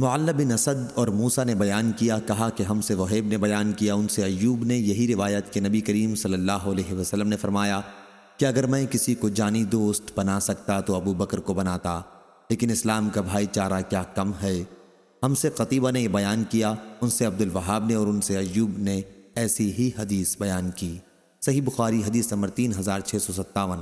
معلّہ بن اسد اور موسا نے بیان کیا، کہا کہ ہم سے وہیب نے بیان کیا، ان سے ایوب نے یہی روایت کہ نبی کریم صلی اللہ علیہ وسلم نے فرمایا، کہ اگر میں کسی کو جانی دوست بنا سکتا تو ابو بکر کو بناتا، لیکن اسلام کا بھائی چارہ کیا کم ہے؟ ہم سے قطیبہ نے یہ بیان کیا، ان سے عبد الوہاب نے اور ان سے ایوب نے ایسی ہی حدیث بیان کی۔ صحیح بخاری حدیث نمبر تین ہزار چھ سو ستاون۔